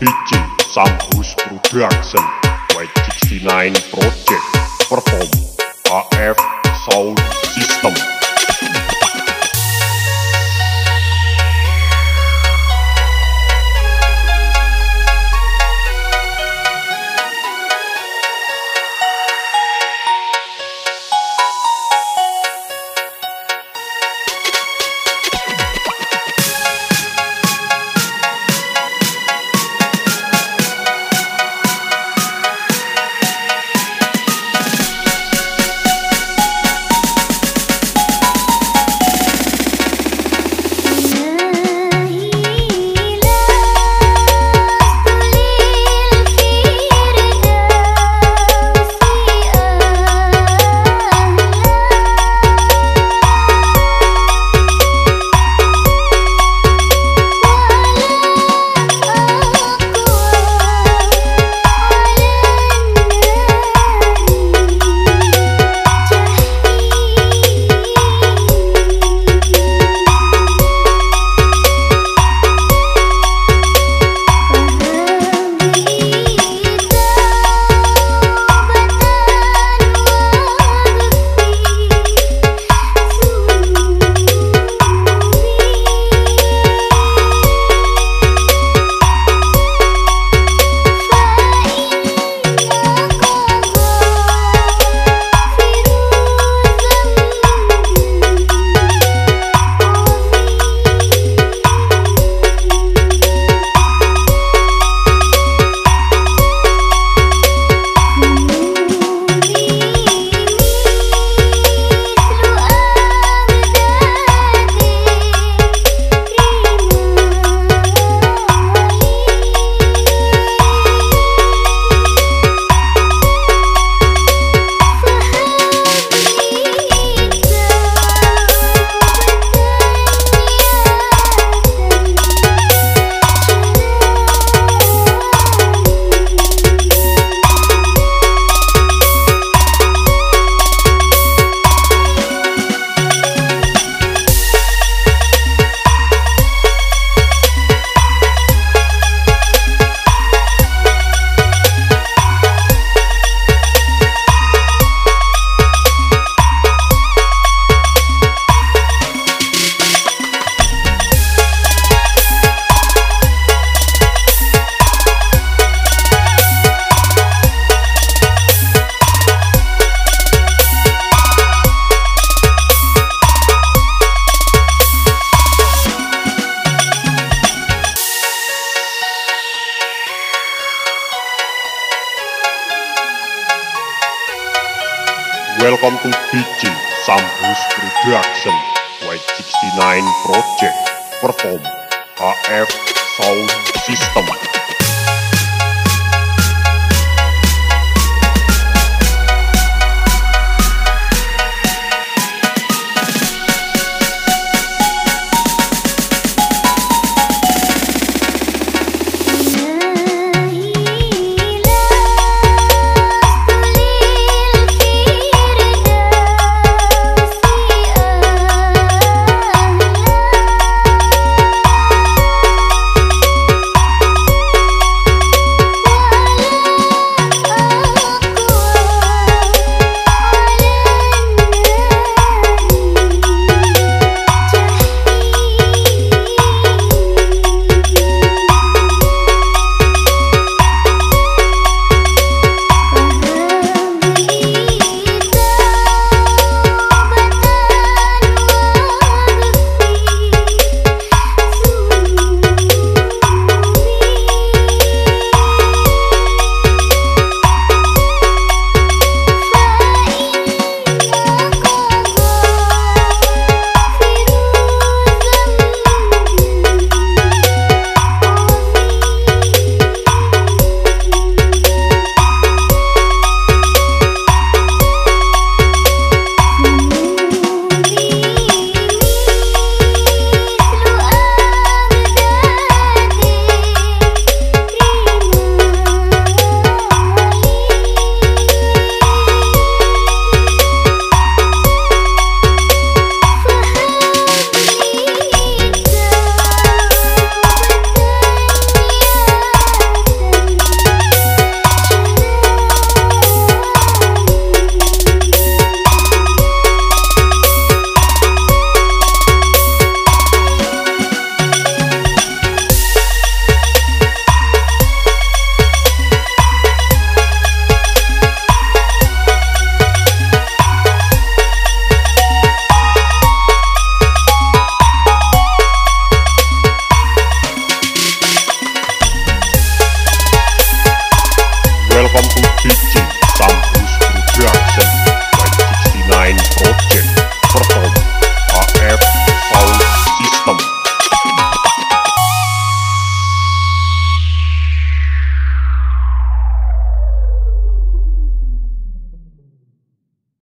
DJ Sambrus Production White 69 Project Perform. Welcome to DJ Sambus Production White 69 Project Perform AF Sound System